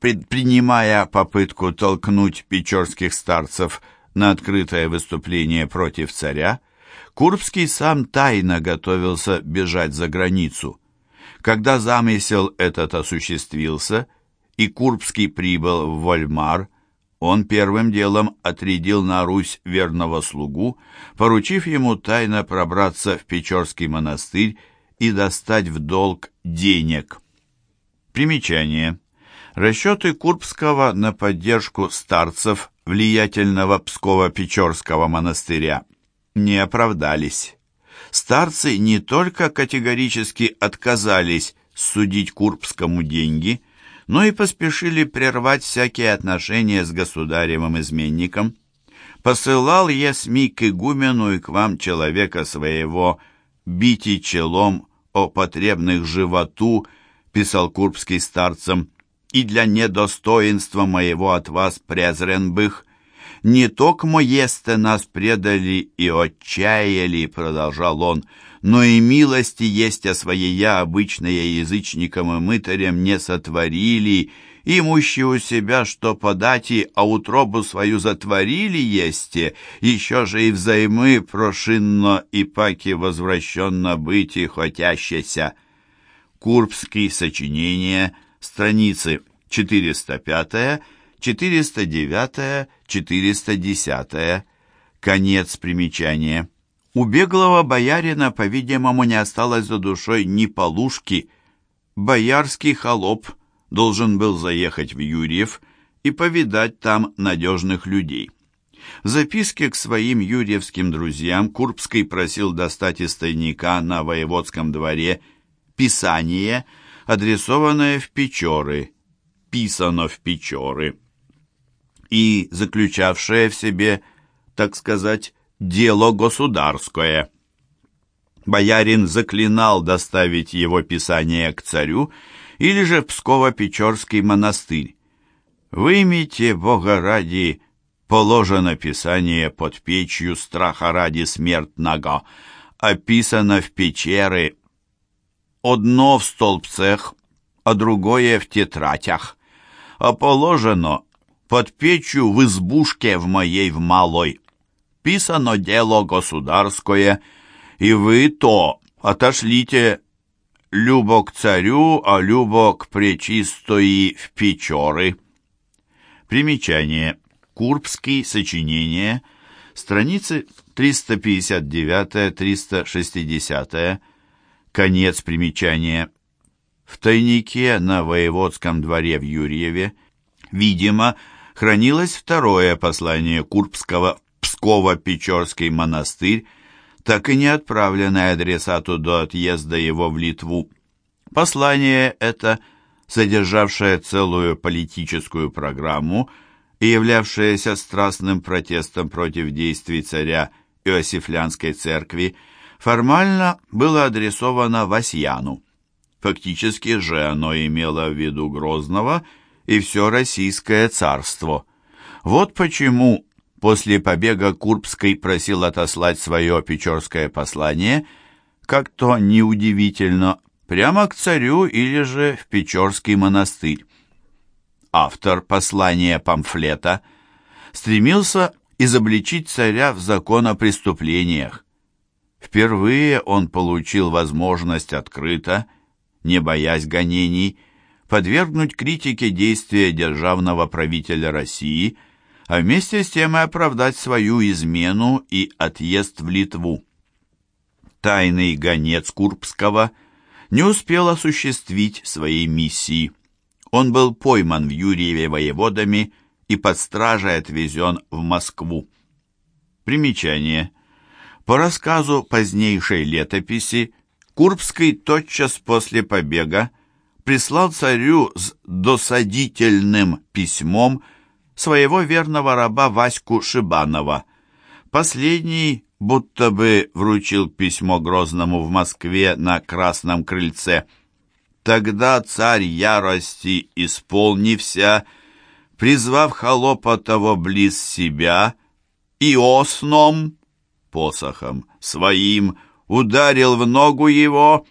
предпринимая попытку толкнуть печорских старцев на открытое выступление против царя, Курбский сам тайно готовился бежать за границу. Когда замысел этот осуществился, и Курбский прибыл в Вольмар, он первым делом отрядил на Русь верного слугу, поручив ему тайно пробраться в Печорский монастырь и достать в долг денег. Примечание. Расчеты Курбского на поддержку старцев влиятельного Псково-Печорского монастыря не оправдались. Старцы не только категорически отказались судить Курбскому деньги, но и поспешили прервать всякие отношения с государевым изменником. «Посылал я СМИ к игумену и к вам человека своего, бити челом о потребных животу», писал Курбский старцам, «и для недостоинства моего от вас презрен бых, «Не только есте нас предали и отчаяли», — продолжал он, «но и милости есть о своей обычные язычникам и мытарям не сотворили, имущие у себя, что подати, а утробу свою затворили есте, еще же и взаймы прошинно и паки возвращенно быть и хотящеся». Курбский сочинение, страницы 405 409, 410, конец примечания. У беглого боярина, по-видимому, не осталось за душой ни полушки. Боярский холоп должен был заехать в Юрьев и повидать там надежных людей. В записке к своим юрьевским друзьям Курбский просил достать из тайника на воеводском дворе писание, адресованное в Печоры, писано в Печоры. И заключавшее в себе, так сказать, дело государское. Боярин заклинал доставить его писание к царю или же в Псково-Печорский монастырь. «Вымите, Бога ради, положено писание под печью страха ради смертного, описано в печеры, одно в столбцах, а другое в тетратях, а положено под печью в избушке в моей в малой. Писано дело государское, и вы то отошлите любо к царю, а любо к пречистои в Печоры. Примечание. Курбский, сочинение, страницы 359-360, конец примечания. В тайнике на воеводском дворе в Юрьеве, видимо, хранилось второе послание Курбского Псково-Печорский монастырь, так и не отправленное адресату до отъезда его в Литву. Послание это, содержавшее целую политическую программу и являвшееся страстным протестом против действий царя Иосифлянской церкви, формально было адресовано Васьяну. Фактически же оно имело в виду Грозного – и все Российское царство. Вот почему после побега Курбской просил отослать свое печорское послание, как то неудивительно, прямо к царю или же в Печорский монастырь. Автор послания-памфлета стремился изобличить царя в закон о преступлениях. Впервые он получил возможность открыто, не боясь гонений, подвергнуть критике действия державного правителя России, а вместе с тем и оправдать свою измену и отъезд в Литву. Тайный гонец Курбского не успел осуществить своей миссии. Он был пойман в Юрьеве воеводами и под стражей отвезен в Москву. Примечание. По рассказу позднейшей летописи, Курбский тотчас после побега прислал царю с досадительным письмом своего верного раба Ваську Шибанова. Последний будто бы вручил письмо Грозному в Москве на Красном крыльце. Тогда царь ярости исполнився, призвав холопа того близ себя, и осном, посохом своим, ударил в ногу его,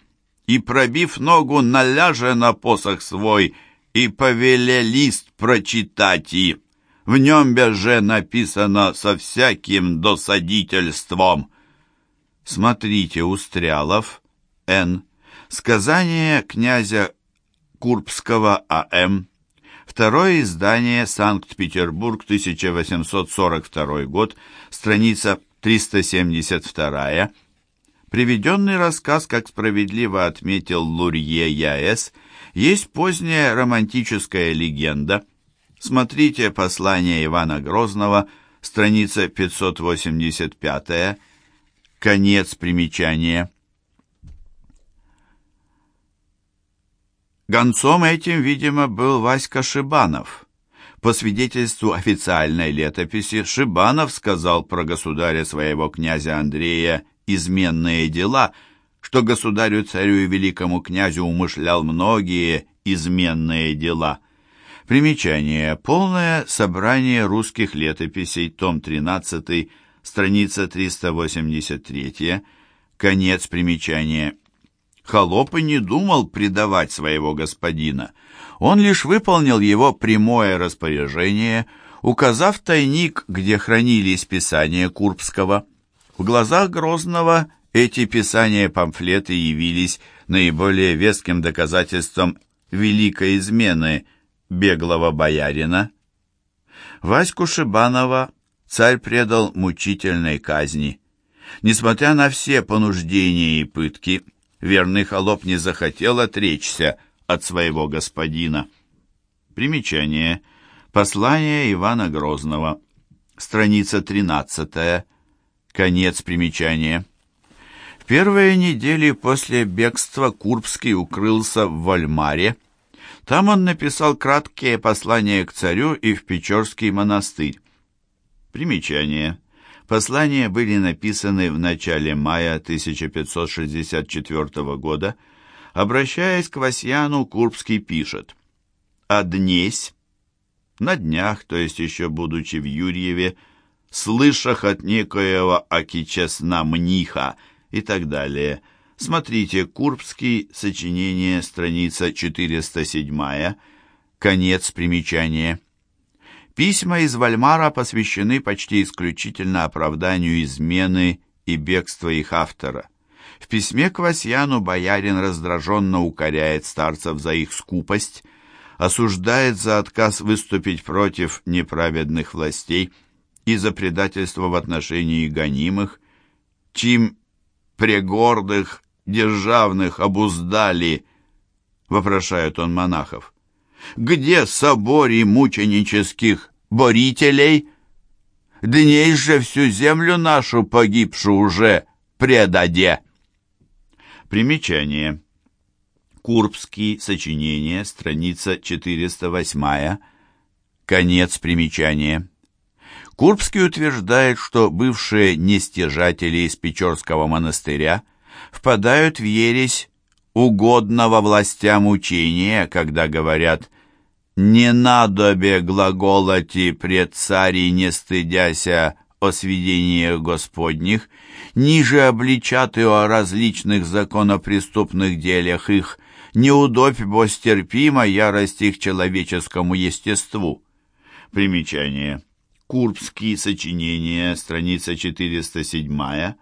и, пробив ногу, наляже на посох свой, и повеле лист прочитать и. В нем беже написано со всяким досадительством. Смотрите, Устрялов, Н. Сказание князя Курбского А.М. Второе издание Санкт-Петербург, 1842 год, страница 372. Приведенный рассказ, как справедливо отметил Лурье Я.С., есть поздняя романтическая легенда. Смотрите послание Ивана Грозного, страница 585, конец примечания. Гонцом этим, видимо, был Васька Шибанов. По свидетельству официальной летописи, Шибанов сказал про государя своего князя Андрея изменные дела, что государю-царю и великому князю умышлял многие изменные дела. Примечание. Полное собрание русских летописей, том 13, страница 383, конец примечания. Холоп и не думал предавать своего господина. Он лишь выполнил его прямое распоряжение, указав тайник, где хранились писания Курбского. В глазах Грозного эти писания-памфлеты явились наиболее веским доказательством великой измены беглого боярина. Ваську Шибанова царь предал мучительной казни. Несмотря на все понуждения и пытки, верный холоп не захотел отречься от своего господина. Примечание. Послание Ивана Грозного. Страница 13. Конец примечания. В первые недели после бегства Курбский укрылся в Вальмаре. Там он написал краткие послания к царю и в Печорский монастырь. Примечание. Послания были написаны в начале мая 1564 года. Обращаясь к Васьяну, Курбский пишет «А днесь, на днях, то есть еще будучи в Юрьеве, слышах от некоего Акичесна Мниха» и так далее. Смотрите, Курбский, сочинение, страница 407, конец примечания. Письма из Вальмара посвящены почти исключительно оправданию измены и бегства их автора. В письме к Васьяну боярин раздраженно укоряет старцев за их скупость, осуждает за отказ выступить против неправедных властей и за предательство в отношении гонимых, чим прегордых державных обуздали, вопрошает он монахов. Где собори мученических борителей? Дней же всю землю нашу погибшу уже предаде. Примечание. Курбский, сочинение, страница 408, конец примечания. Курбский утверждает, что бывшие нестяжатели из Печорского монастыря впадают в ересь угодного властям учения, когда говорят «не надобе глаголати пред цари, не стыдяся о сведениях Господних, ниже обличаты о различных законопреступных делях их, не удобь, бо стерпима ярость их человеческому естеству». Примечание. Курбские сочинения, страница 407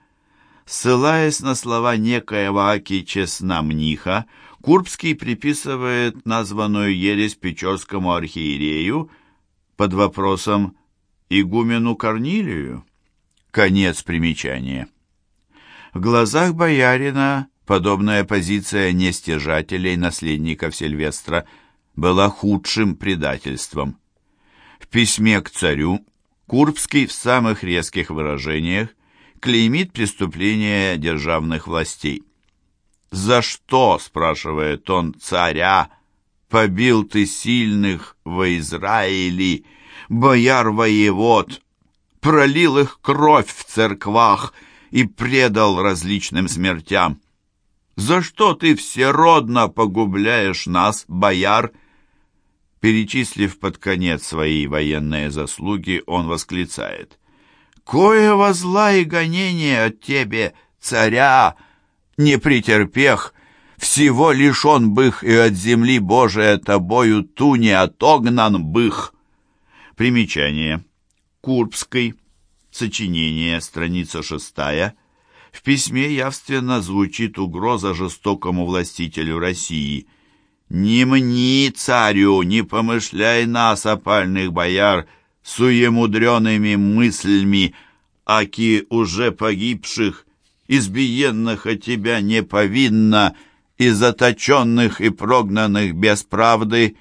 Ссылаясь на слова некоего Аки Чеснамниха, Курбский приписывает названную ересь Печорскому архиерею под вопросом «игумену Корнилию?» Конец примечания. В глазах боярина подобная позиция нестяжателей, наследников Сильвестра, была худшим предательством. В письме к царю Курбский в самых резких выражениях клеймит преступления державных властей. «За что, — спрашивает он, — царя, побил ты сильных во Израиле, бояр-воевод, пролил их кровь в церквах и предал различным смертям? За что ты всеродно погубляешь нас, бояр?» Перечислив под конец свои военные заслуги, он восклицает коего зла и гонения от тебе, царя, не претерпех, Всего лишен бых, и от земли Божия тобою ту не отогнан бых. Примечание. Курбской. Сочинение, страница шестая. В письме явственно звучит угроза жестокому властителю России. «Не мни, царю, не помышляй нас, опальных бояр, суемудреными мыслями, аки уже погибших, избиенных от тебя не повинно, и заточенных и прогнанных без правды,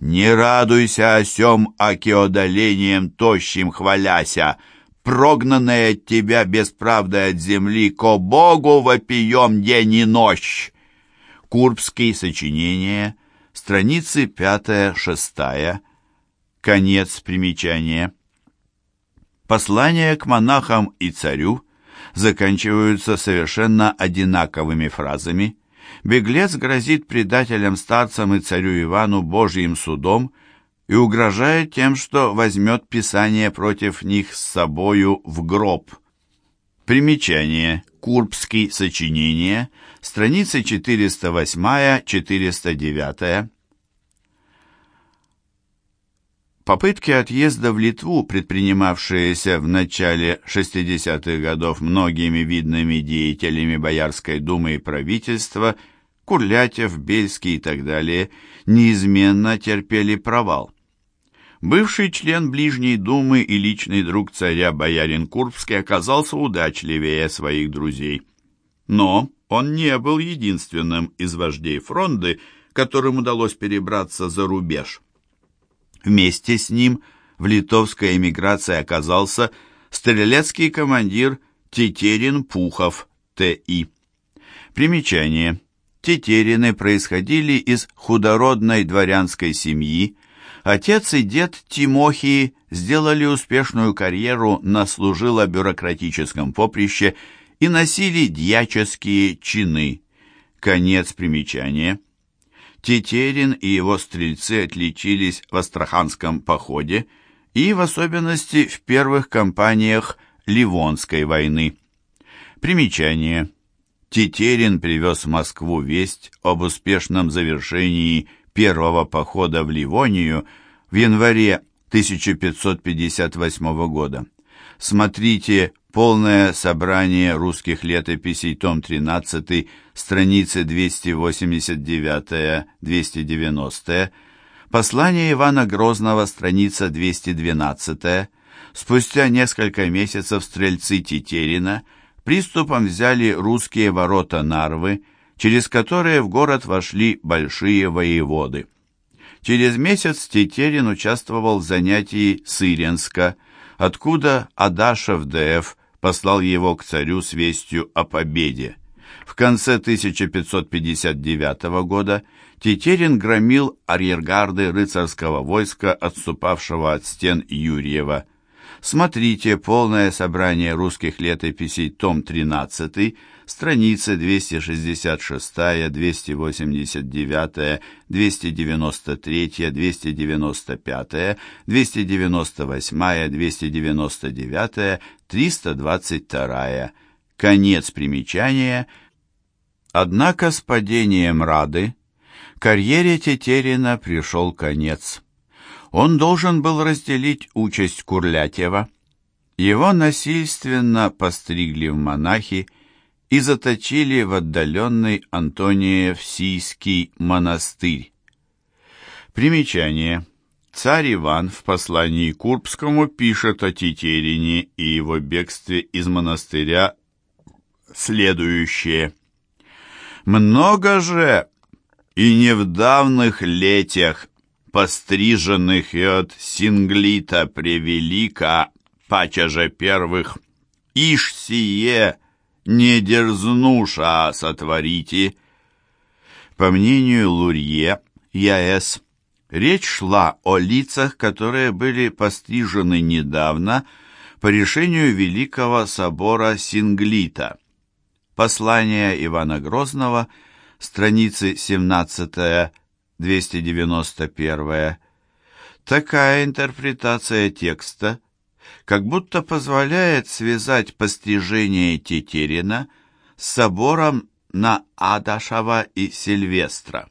не радуйся о сем, аки одолением тощим хваляся, прогнанные от тебя без правды от земли, ко Богу вопием день и ночь. Курбские сочинения, страницы пятая-шестая, конец примечания. Послания к монахам и царю заканчиваются совершенно одинаковыми фразами. Беглец грозит предателям-старцам и царю Ивану Божьим судом и угрожает тем, что возьмет Писание против них с собою в гроб. Примечание. Курбский сочинение, страницы 408-409. Попытки отъезда в Литву, предпринимавшиеся в начале 60-х годов многими видными деятелями Боярской думы и правительства, Курлятев, Бельский и так далее, неизменно терпели провал. Бывший член Ближней думы и личный друг царя боярин Курбский оказался удачливее своих друзей. Но он не был единственным из вождей фронды, которым удалось перебраться за рубеж. Вместе с ним в литовской эмиграции оказался стрелецкий командир Тетерин Пухов, Т.И. Примечание. Тетерины происходили из худородной дворянской семьи. Отец и дед Тимохии сделали успешную карьеру на служило-бюрократическом поприще и носили дьяческие чины. Конец примечания. Тетерин и его стрельцы отличились в Астраханском походе и в особенности в первых кампаниях Ливонской войны. Примечание. Тетерин привез в Москву весть об успешном завершении первого похода в Ливонию в январе 1558 года. Смотрите Полное собрание русских летописей, том 13, страницы 289-290, послание Ивана Грозного, страница 212. Спустя несколько месяцев стрельцы Тетерина приступом взяли русские ворота Нарвы, через которые в город вошли большие воеводы. Через месяц Тетерин участвовал в занятии Сыренска, откуда Адашев Д.Ф послал его к царю с вестью о победе. В конце 1559 года Тетерин громил арьергарды рыцарского войска, отступавшего от стен Юрьева. Смотрите полное собрание русских летописей, том 13, страницы 266, 289, 293, 295, 298, 299, 322. Конец примечания. Однако с падением Рады карьере Тетерина пришел конец. Он должен был разделить участь Курлятьева. Его насильственно постригли в монахи и заточили в отдаленный Антониев-Сийский монастырь. Примечание. Царь Иван в послании Курбскому пишет о Тетерине и его бегстве из монастыря следующее. «Много же и не в давных летях постриженных и от синглита превелика, пача же первых, ишь сие не дерзнуша сотворите». По мнению Лурье, Я.С., Речь шла о лицах, которые были пострижены недавно по решению Великого собора Синглита. Послание Ивана Грозного, страницы 17-291. Такая интерпретация текста как будто позволяет связать пострижение Тетерина с собором на Адашева и Сильвестра.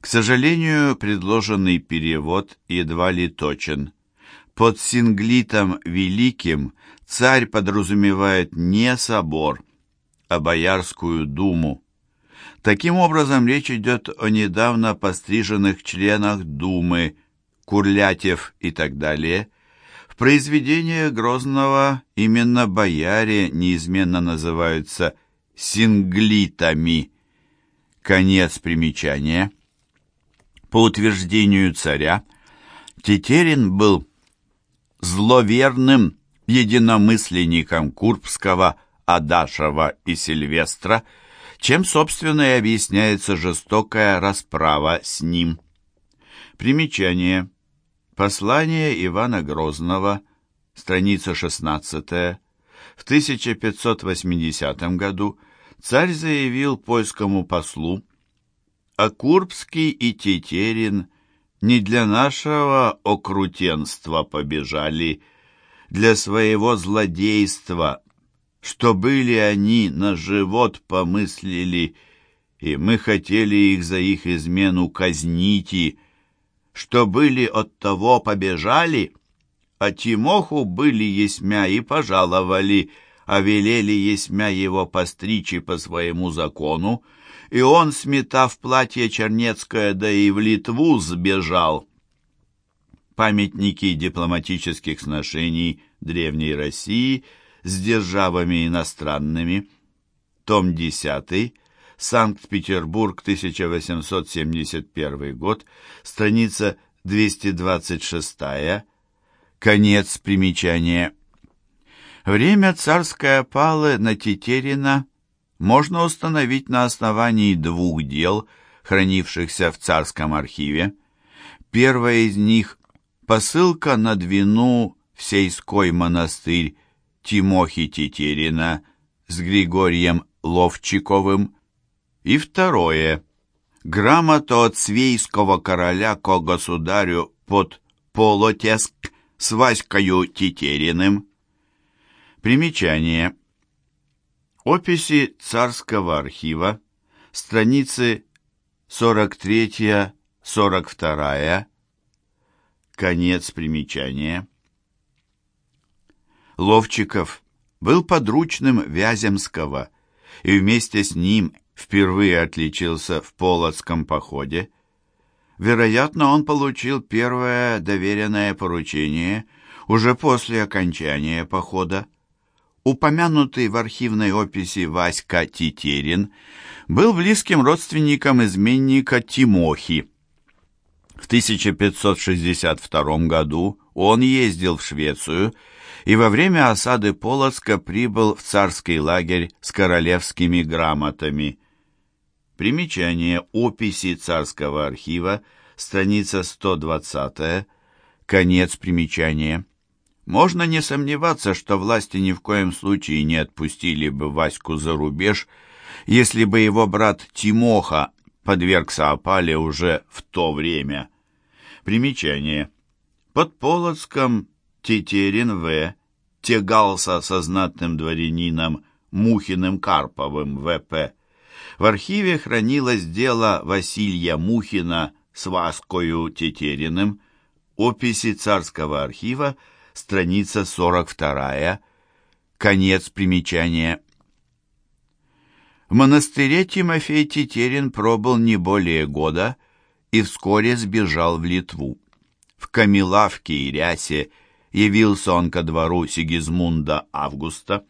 К сожалению, предложенный перевод едва ли точен. Под Синглитом Великим царь подразумевает не собор, а Боярскую думу. Таким образом, речь идет о недавно постриженных членах Думы, Курлятев и так далее. В произведениях Грозного именно бояре неизменно называются синглитами. Конец примечания. По утверждению царя, Тетерин был зловерным единомысленником Курбского, Адашева и Сильвестра, чем, собственно, и объясняется жестокая расправа с ним. Примечание. Послание Ивана Грозного, страница 16 В 1580 году царь заявил польскому послу, «А Курбский и Тетерин не для нашего окрутенства побежали, для своего злодейства, что были они на живот помыслили, и мы хотели их за их измену казнить, и что были от того побежали, а Тимоху были есмя и пожаловали, а велели есмя его постричь по своему закону, и он, сметав платье чернецкое, да и в Литву сбежал. Памятники дипломатических сношений Древней России с державами иностранными, том 10, Санкт-Петербург, 1871 год, страница 226, конец примечания. Время царской опалы на Тетерина можно установить на основании двух дел, хранившихся в царском архиве. Первое из них – посылка на Двину в Сейской монастырь Тимохи Тетерина с Григорием Ловчиковым и второе. Грамота от свейского короля ко государю под Полотеск с Ваською Тетериным. Примечание. Описи царского архива, страницы 43-42, конец примечания. Ловчиков был подручным Вяземского, и вместе с ним впервые отличился в Полоцком походе. Вероятно, он получил первое доверенное поручение уже после окончания похода. Упомянутый в архивной описи Васька Тетерин был близким родственником изменника Тимохи. В 1562 году он ездил в Швецию и во время осады Полоцка прибыл в царский лагерь с королевскими грамотами. Примечание описи царского архива, страница 120, конец примечания. Можно не сомневаться, что власти ни в коем случае не отпустили бы Ваську за рубеж, если бы его брат Тимоха подвергся опале уже в то время. Примечание. Под Полоцком Тетерин В. тягался со знатным дворянином Мухиным Карповым В.П. В архиве хранилось дело Василия Мухина с Васкою Тетериным, описи царского архива, страница 42, конец примечания. В монастыре Тимофей Тетерин пробыл не более года и вскоре сбежал в Литву. В Камилавке и Рясе явился он ко двору Сигизмунда Августа.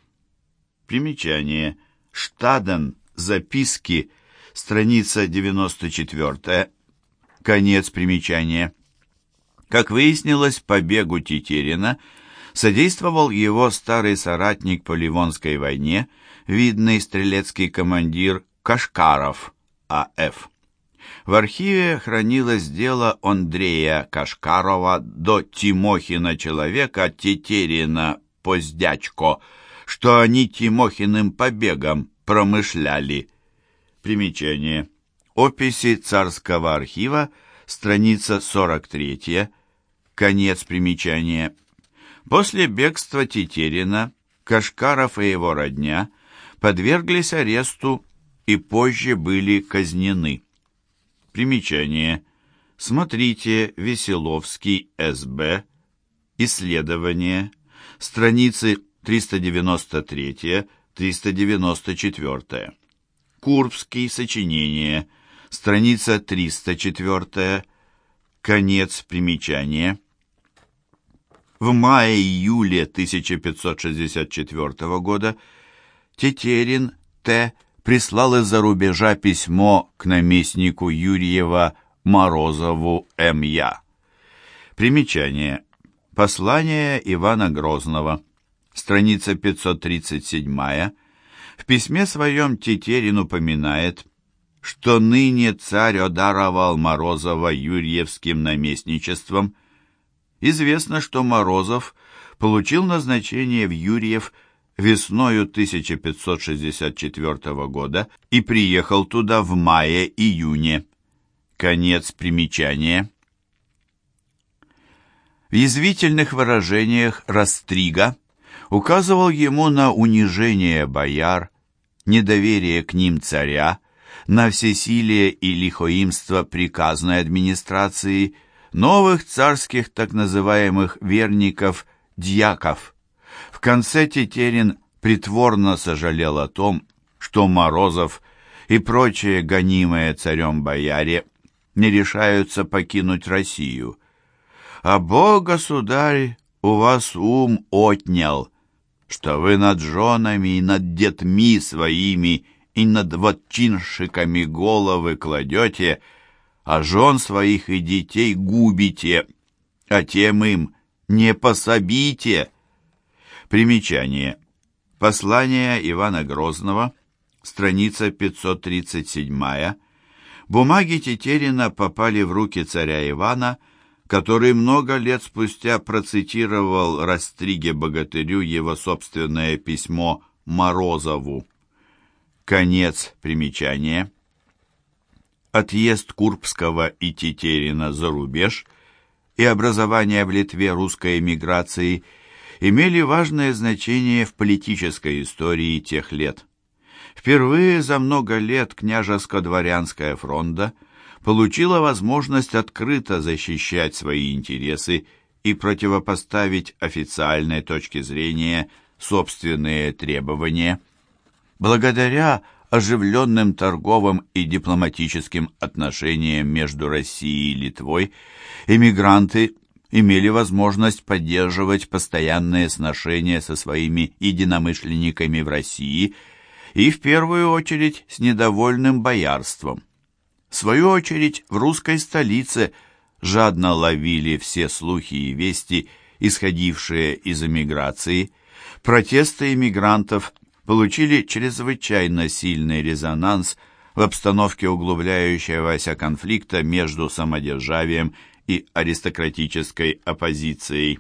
Примечание. Штаден. Записки. Страница 94. Конец примечания. Как выяснилось, побегу Тетерина содействовал его старый соратник по Ливонской войне, видный стрелецкий командир Кашкаров А.Ф. В архиве хранилось дело Андрея Кашкарова до Тимохина человека Тетерина Поздячко, что они Тимохиным побегом промышляли. Примечание. Описи царского архива, страница 43, конец примечания. После бегства Тетерина Кашкаров и его родня подверглись аресту и позже были казнены. Примечание. Смотрите Веселовский, СБ, Исследование, страницы 393-394. Курбский, сочинение, страница 304, конец примечания. В мае-июле 1564 года Тетерин Т. прислал из-за рубежа письмо к наместнику Юрьева Морозову М.Я. Примечание. Послание Ивана Грозного. Страница 537. В письме своем Тетерин упоминает, что ныне царь одаровал Морозова Юрьевским наместничеством. Известно, что Морозов получил назначение в Юрьев весною 1564 года и приехал туда в мае-июне. Конец примечания. В язвительных выражениях Растрига указывал ему на унижение бояр, недоверие к ним царя, на всесилие и лихоимство приказной администрации, новых царских так называемых верников, дьяков. В конце Тетерин притворно сожалел о том, что Морозов и прочие гонимые царем бояре не решаются покинуть Россию. А Бог, государь, у вас ум отнял, что вы над женами и над детьми своими и над вотчиншиками головы кладете, а жен своих и детей губите, а тем им не пособите. Примечание. Послание Ивана Грозного, страница 537 Бумаги Тетерина попали в руки царя Ивана, который много лет спустя процитировал Растриге-богатырю его собственное письмо Морозову. Конец примечания. Отъезд Курбского и Тетерина за рубеж и образование в Литве русской эмиграции имели важное значение в политической истории тех лет. Впервые за много лет княжеско-дворянская фронта получила возможность открыто защищать свои интересы и противопоставить официальной точке зрения собственные требования. Благодаря оживленным торговым и дипломатическим отношениям между Россией и Литвой, эмигранты имели возможность поддерживать постоянные сношения со своими единомышленниками в России – и в первую очередь с недовольным боярством. В свою очередь в русской столице жадно ловили все слухи и вести, исходившие из эмиграции. Протесты эмигрантов получили чрезвычайно сильный резонанс в обстановке углубляющегося конфликта между самодержавием и аристократической оппозицией.